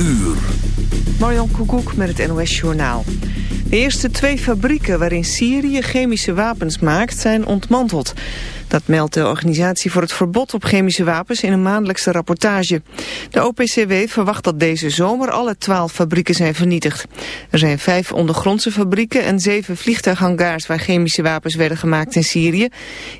uur. Marjan Koekoek met het NOS Journaal. De eerste twee fabrieken waarin Syrië chemische wapens maakt zijn ontmanteld. Dat meldt de Organisatie voor het Verbod op Chemische Wapens in een maandelijkse rapportage. De OPCW verwacht dat deze zomer alle twaalf fabrieken zijn vernietigd. Er zijn vijf ondergrondse fabrieken en zeven vliegtuighangars waar chemische wapens werden gemaakt in Syrië.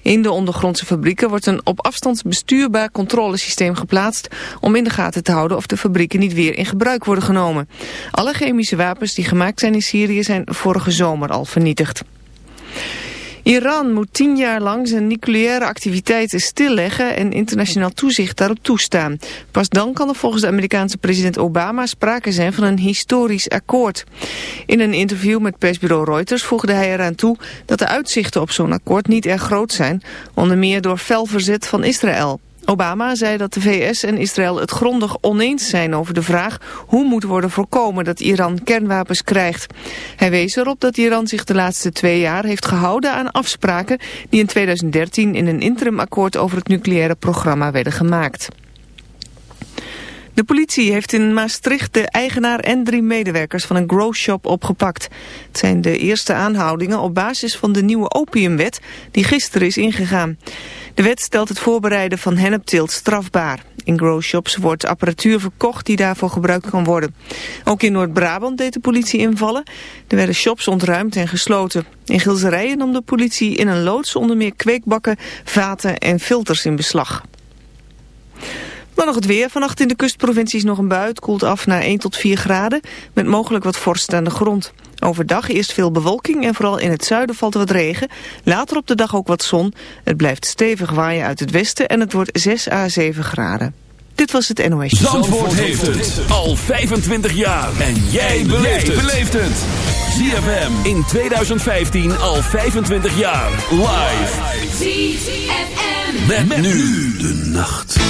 In de ondergrondse fabrieken wordt een op afstand bestuurbaar controlesysteem geplaatst om in de gaten te houden of de fabrieken niet weer in gebruik worden genomen. Alle chemische wapens die gemaakt zijn in Syrië zijn vorige zomer al vernietigd. Iran moet tien jaar lang zijn nucleaire activiteiten stilleggen en internationaal toezicht daarop toestaan. Pas dan kan er volgens de Amerikaanse president Obama sprake zijn van een historisch akkoord. In een interview met persbureau Reuters voegde hij eraan toe dat de uitzichten op zo'n akkoord niet erg groot zijn, onder meer door fel verzet van Israël. Obama zei dat de VS en Israël het grondig oneens zijn over de vraag hoe moet worden voorkomen dat Iran kernwapens krijgt. Hij wees erop dat Iran zich de laatste twee jaar heeft gehouden aan afspraken die in 2013 in een interimakkoord over het nucleaire programma werden gemaakt. De politie heeft in Maastricht de eigenaar en drie medewerkers van een growshop opgepakt. Het zijn de eerste aanhoudingen op basis van de nieuwe opiumwet die gisteren is ingegaan. De wet stelt het voorbereiden van hennepteelt strafbaar. In growshops wordt apparatuur verkocht die daarvoor gebruikt kan worden. Ook in Noord-Brabant deed de politie invallen. Er werden shops ontruimd en gesloten. In Gilserijen nam de politie in een loods onder meer kweekbakken, vaten en filters in beslag. Dan nog het weer. Vannacht in de kustprovincies nog een bui. Het koelt af naar 1 tot 4 graden. Met mogelijk wat vorst aan de grond. Overdag eerst veel bewolking en vooral in het zuiden valt er wat regen. Later op de dag ook wat zon. Het blijft stevig waaien uit het westen en het wordt 6 à 7 graden. Dit was het NOS. Zandvoort, Zandvoort heeft het al 25 jaar. En jij beleeft het. ZFM in 2015 al 25 jaar. Live. ZFM. Met, met nu de nacht.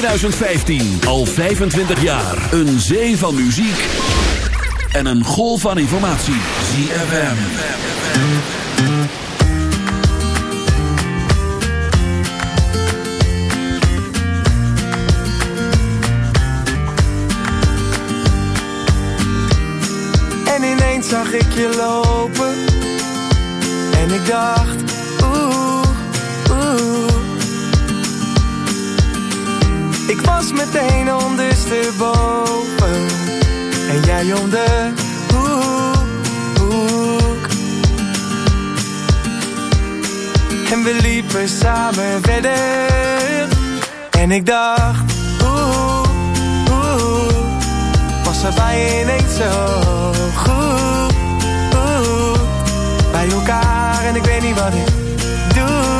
2015. Al 25 jaar. Een zee van muziek. En een golf van informatie. ZFM zag ik je lopen. En ik dacht, Ik was meteen ondersteboven. En jij om de hoek. En we liepen samen verder. En ik dacht, oeh, oeh Was er bij ineens zo goed? Bij elkaar en ik weet niet wat ik doe.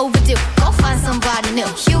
overdue. Go find somebody new. You